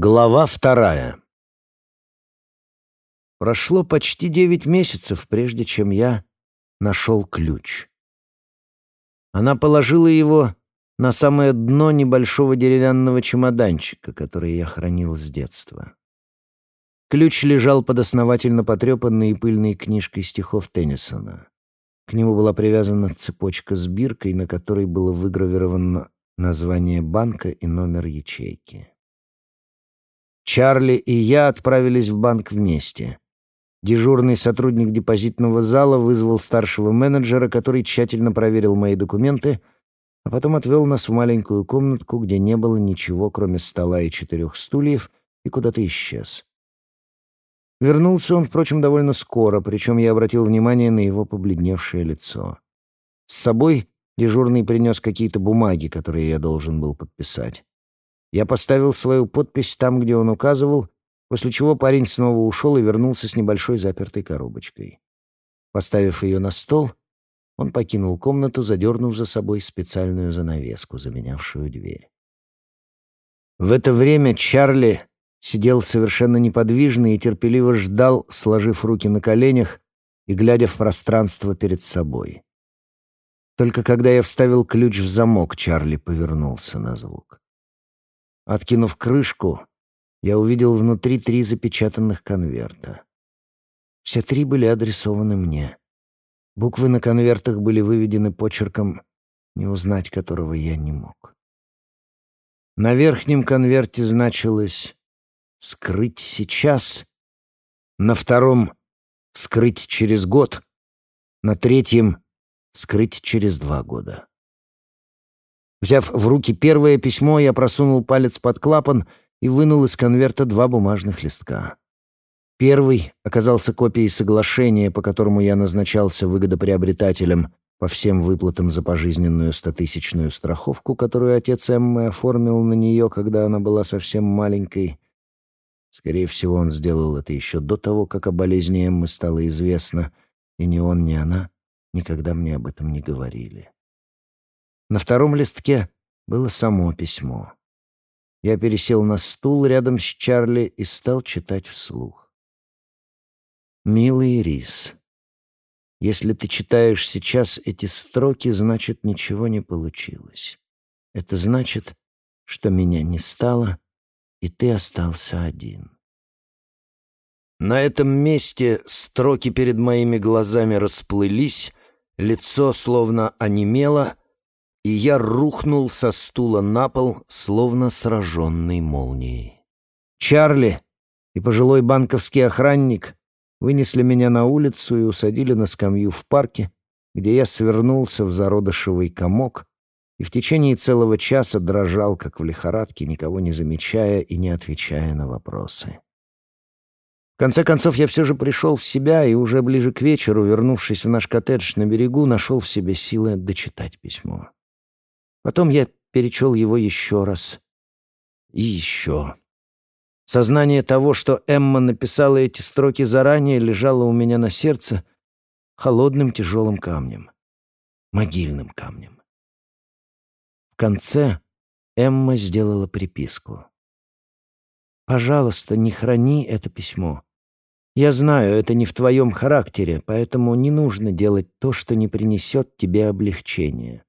Глава вторая. Прошло почти девять месяцев, прежде чем я нашел ключ. Она положила его на самое дно небольшого деревянного чемоданчика, который я хранил с детства. Ключ лежал под основательно потрепанной и пыльной книжкой стихов Теннисона. К нему была привязана цепочка с биркой, на которой было выгравировано название банка и номер ячейки. Чарли и я отправились в банк вместе. Дежурный сотрудник депозитного зала вызвал старшего менеджера, который тщательно проверил мои документы, а потом отвел нас в маленькую комнатку, где не было ничего, кроме стола и четырех стульев, и куда-то исчез. Вернулся он, впрочем, довольно скоро, причем я обратил внимание на его побледневшее лицо. С собой дежурный принес какие-то бумаги, которые я должен был подписать. Я поставил свою подпись там, где он указывал, после чего парень снова ушел и вернулся с небольшой запертой коробочкой. Поставив ее на стол, он покинул комнату, задернув за собой специальную занавеску, заменявшую дверь. В это время Чарли сидел совершенно неподвижно и терпеливо ждал, сложив руки на коленях и глядя в пространство перед собой. Только когда я вставил ключ в замок, Чарли повернулся на звук. Откинув крышку, я увидел внутри три запечатанных конверта. Все три были адресованы мне. Буквы на конвертах были выведены почерком, не узнать которого я не мог. На верхнем конверте значилось «Скрыть сейчас», на втором «Скрыть через год», на третьем «Скрыть через два года». Взяв в руки первое письмо, я просунул палец под клапан и вынул из конверта два бумажных листка. Первый оказался копией соглашения, по которому я назначался выгодоприобретателем по всем выплатам за пожизненную стотысячную страховку, которую отец Эммы оформил на нее, когда она была совсем маленькой. Скорее всего, он сделал это еще до того, как о болезни Эммы стало известно, и ни он, ни она никогда мне об этом не говорили. На втором листке было само письмо. Я пересел на стул рядом с Чарли и стал читать вслух. «Милый Рис, если ты читаешь сейчас эти строки, значит, ничего не получилось. Это значит, что меня не стало, и ты остался один». На этом месте строки перед моими глазами расплылись, лицо словно онемело, и я рухнул со стула на пол, словно сраженный молнией. Чарли и пожилой банковский охранник вынесли меня на улицу и усадили на скамью в парке, где я свернулся в зародышевый комок и в течение целого часа дрожал, как в лихорадке, никого не замечая и не отвечая на вопросы. В конце концов, я все же пришел в себя и уже ближе к вечеру, вернувшись в наш коттедж на берегу, нашел в себе силы дочитать письмо. Потом я перечел его еще раз. И еще. Сознание того, что Эмма написала эти строки заранее, лежало у меня на сердце холодным тяжелым камнем. Могильным камнем. В конце Эмма сделала приписку. «Пожалуйста, не храни это письмо. Я знаю, это не в твоем характере, поэтому не нужно делать то, что не принесет тебе облегчения.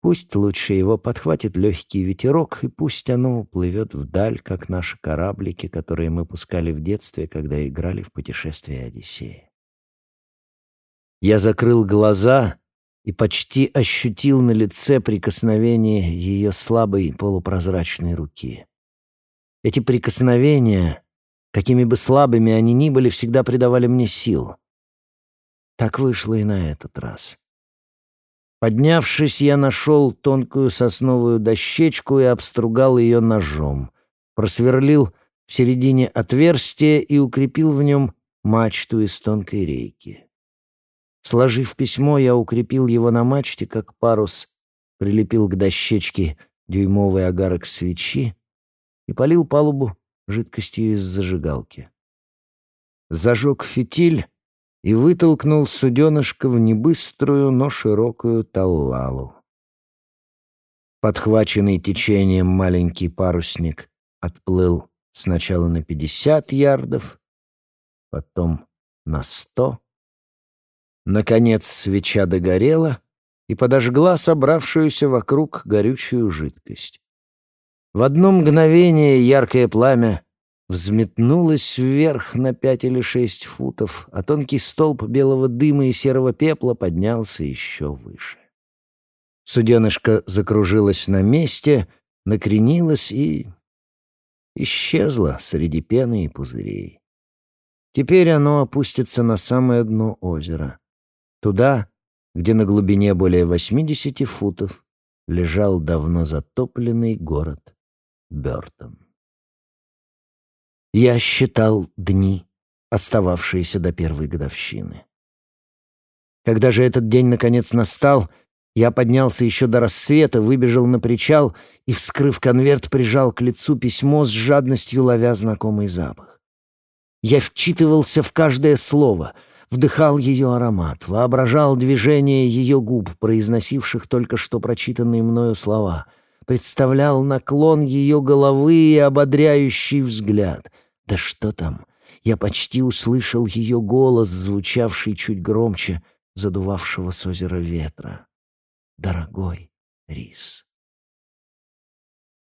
Пусть лучше его подхватит легкий ветерок, и пусть оно уплывет вдаль, как наши кораблики, которые мы пускали в детстве, когда играли в путешествие Одиссея. Я закрыл глаза и почти ощутил на лице прикосновение ее слабой полупрозрачной руки. Эти прикосновения, какими бы слабыми они ни были, всегда придавали мне сил. Так вышло и на этот раз. Поднявшись, я нашел тонкую сосновую дощечку и обстругал ее ножом. Просверлил в середине отверстие и укрепил в нем мачту из тонкой рейки. Сложив письмо, я укрепил его на мачте, как парус, прилепил к дощечке дюймовый огарок свечи и полил палубу жидкостью из зажигалки. Зажег фитиль и вытолкнул суденышко в небыструю, но широкую таллалу. Подхваченный течением маленький парусник отплыл сначала на пятьдесят ярдов, потом на сто. Наконец свеча догорела и подожгла собравшуюся вокруг горючую жидкость. В одно мгновение яркое пламя взметнулось вверх на пять или шесть футов, а тонкий столб белого дыма и серого пепла поднялся еще выше. Суденышко закружилось на месте, накренилось и исчезло среди пены и пузырей. Теперь оно опустится на самое дно озера, туда, где на глубине более 80 футов лежал давно затопленный город Бёртон. Я считал дни, остававшиеся до первой годовщины. Когда же этот день наконец настал, я поднялся еще до рассвета, выбежал на причал и, вскрыв конверт, прижал к лицу письмо с жадностью ловя знакомый запах. Я вчитывался в каждое слово, вдыхал ее аромат, воображал движение ее губ, произносивших только что прочитанные мною слова — представлял наклон ее головы и ободряющий взгляд. Да что там? Я почти услышал ее голос, звучавший чуть громче задувавшего с озера ветра. «Дорогой Рис».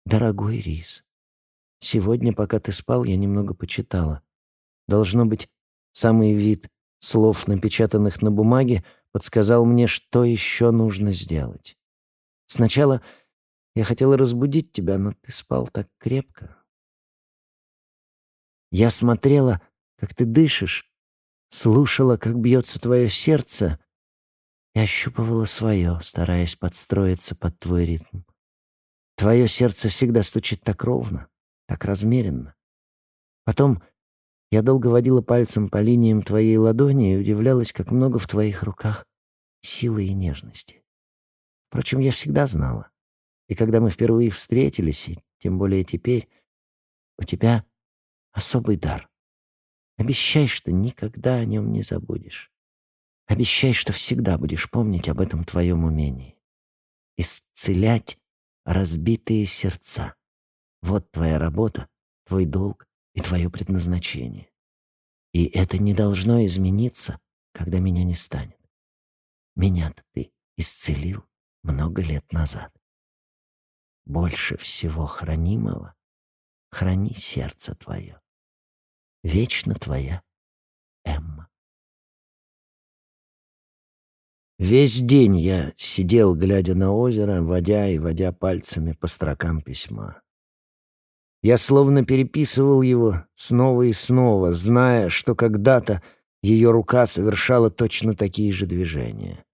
«Дорогой Рис, сегодня, пока ты спал, я немного почитала. Должно быть, самый вид слов, напечатанных на бумаге, подсказал мне, что еще нужно сделать. Сначала я хотела разбудить тебя, но ты спал так крепко. Я смотрела, как ты дышишь, слушала, как бьется твое сердце, и ощупывала свое, стараясь подстроиться под твой ритм. Твое сердце всегда стучит так ровно, так размеренно. Потом я долго водила пальцем по линиям твоей ладони и удивлялась, как много в твоих руках силы и нежности. Впрочем, я всегда знала. И когда мы впервые встретились, и тем более теперь, у тебя особый дар. Обещай, что никогда о нем не забудешь. Обещай, что всегда будешь помнить об этом твоем умении. Исцелять разбитые сердца. Вот твоя работа, твой долг и твое предназначение. И это не должно измениться, когда меня не станет. Меня-то ты исцелил много лет назад больше всего хранимого, храни сердце твое. Вечно твоя Эмма. Весь день я сидел, глядя на озеро, водя и водя пальцами по строкам письма. Я словно переписывал его снова и снова, зная, что когда-то ее рука совершала точно такие же движения.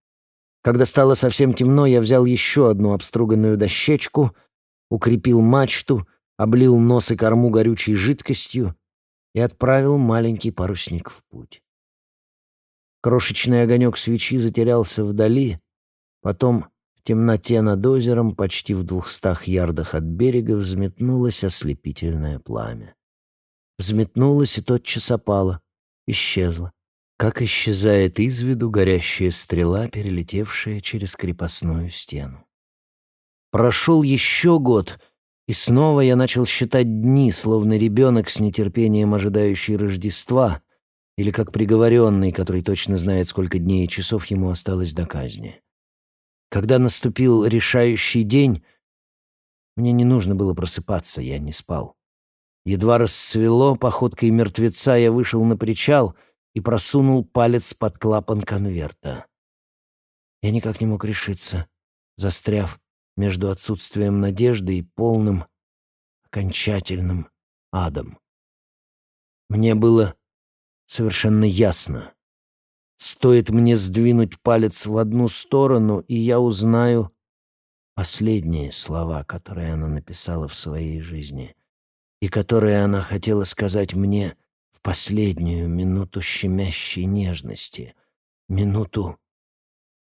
Когда стало совсем темно, я взял еще одну обструганную дощечку, укрепил мачту, облил нос и корму горючей жидкостью и отправил маленький парусник в путь. Крошечный огонек свечи затерялся вдали, потом в темноте над озером, почти в двухстах ярдах от берега, взметнулось ослепительное пламя. Взметнулось и тотчас опало, исчезло как исчезает из виду горящая стрела, перелетевшая через крепостную стену. Прошел еще год, и снова я начал считать дни, словно ребенок с нетерпением ожидающий Рождества, или как приговоренный, который точно знает, сколько дней и часов ему осталось до казни. Когда наступил решающий день, мне не нужно было просыпаться, я не спал. Едва рассвело, походкой мертвеца я вышел на причал — и просунул палец под клапан конверта. Я никак не мог решиться, застряв между отсутствием надежды и полным, окончательным адом. Мне было совершенно ясно. Стоит мне сдвинуть палец в одну сторону, и я узнаю последние слова, которые она написала в своей жизни, и которые она хотела сказать мне — в последнюю минуту щемящей нежности, минуту,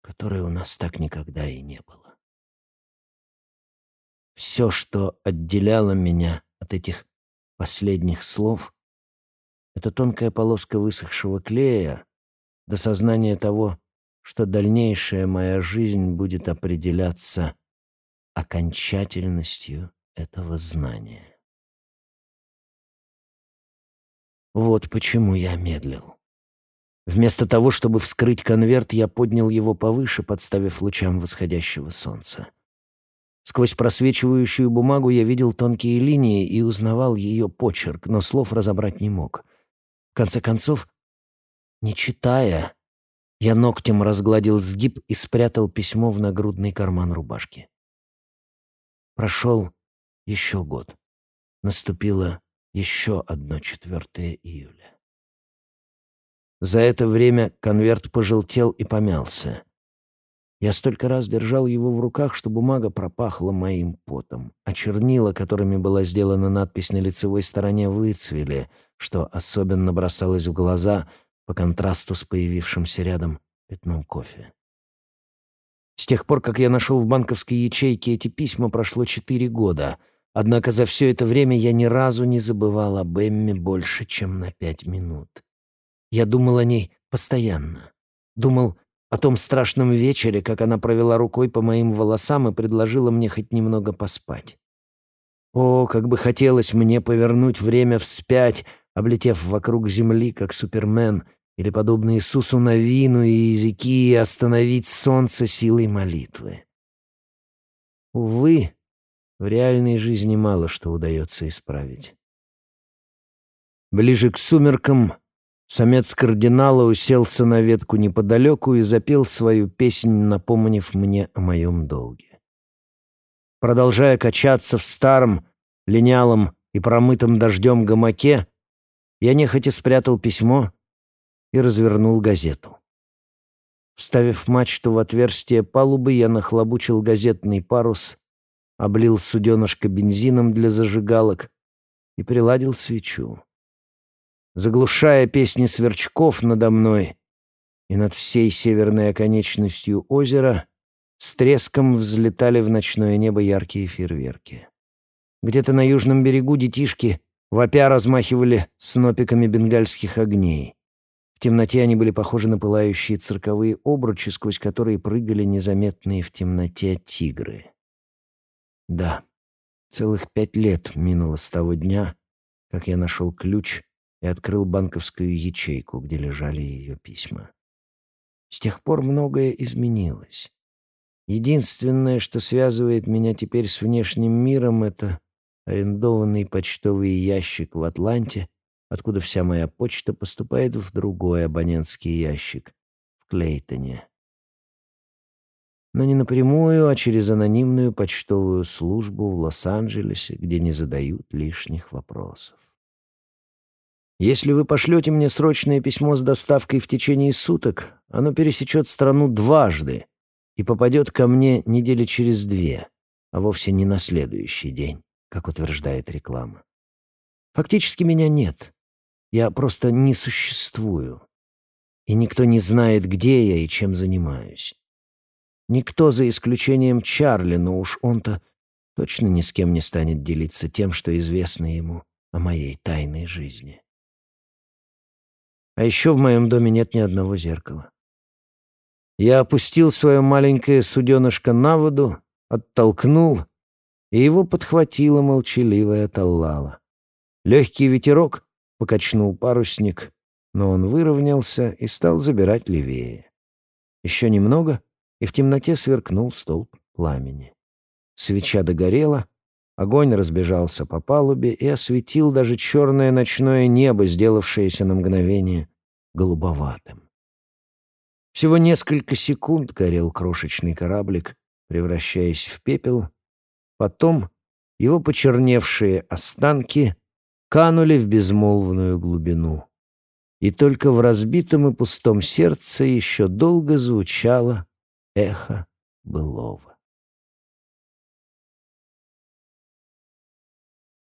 которой у нас так никогда и не было. Все, что отделяло меня от этих последних слов, это тонкая полоска высохшего клея до сознания того, что дальнейшая моя жизнь будет определяться окончательностью этого знания. Вот почему я медлил. Вместо того, чтобы вскрыть конверт, я поднял его повыше, подставив лучам восходящего солнца. Сквозь просвечивающую бумагу я видел тонкие линии и узнавал ее почерк, но слов разобрать не мог. В конце концов, не читая, я ногтем разгладил сгиб и спрятал письмо в нагрудный карман рубашки. Прошел еще год. Наступило еще одно 4 июля. За это время конверт пожелтел и помялся. Я столько раз держал его в руках, что бумага пропахла моим потом, а чернила, которыми была сделана надпись на лицевой стороне, выцвели, что особенно бросалось в глаза по контрасту с появившимся рядом пятном кофе. С тех пор, как я нашел в банковской ячейке эти письма, прошло четыре года. Однако за все это время я ни разу не забывал об Эмме больше, чем на пять минут. Я думал о ней постоянно. Думал о том страшном вечере, как она провела рукой по моим волосам и предложила мне хоть немного поспать. О, как бы хотелось мне повернуть время вспять, облетев вокруг земли, как Супермен, или, подобно Иисусу Навину и языки, остановить солнце силой молитвы. Увы, в реальной жизни мало что удается исправить. Ближе к сумеркам самец кардинала уселся на ветку неподалеку и запел свою песнь, напомнив мне о моем долге. Продолжая качаться в старом, линялом и промытом дождем гамаке, я нехотя спрятал письмо и развернул газету. Вставив мачту в отверстие палубы, я нахлобучил газетный парус, облил суденышко бензином для зажигалок и приладил свечу. Заглушая песни сверчков надо мной и над всей северной оконечностью озера, с треском взлетали в ночное небо яркие фейерверки. Где-то на южном берегу детишки вопя размахивали снопиками бенгальских огней. В темноте они были похожи на пылающие цирковые обручи, сквозь которые прыгали незаметные в темноте тигры. Да, целых пять лет минуло с того дня, как я нашел ключ и открыл банковскую ячейку, где лежали ее письма. С тех пор многое изменилось. Единственное, что связывает меня теперь с внешним миром, это арендованный почтовый ящик в Атланте — откуда вся моя почта поступает в другой абонентский ящик в Клейтоне. Но не напрямую, а через анонимную почтовую службу в Лос-Анджелесе, где не задают лишних вопросов. Если вы пошлете мне срочное письмо с доставкой в течение суток, оно пересечет страну дважды и попадет ко мне недели через две, а вовсе не на следующий день, как утверждает реклама. Фактически меня нет. Я просто не существую. И никто не знает, где я и чем занимаюсь. Никто, за исключением Чарли, но уж он-то точно ни с кем не станет делиться тем, что известно ему о моей тайной жизни. А еще в моем доме нет ни одного зеркала. Я опустил свое маленькое суденышко на воду, оттолкнул, и его подхватила молчаливая Таллала. Легкий ветерок покачнул парусник, но он выровнялся и стал забирать левее. Еще немного, и в темноте сверкнул столб пламени. Свеча догорела, огонь разбежался по палубе и осветил даже черное ночное небо, сделавшееся на мгновение голубоватым. Всего несколько секунд горел крошечный кораблик, превращаясь в пепел. Потом его почерневшие останки канули в безмолвную глубину. И только в разбитом и пустом сердце еще долго звучало эхо былого.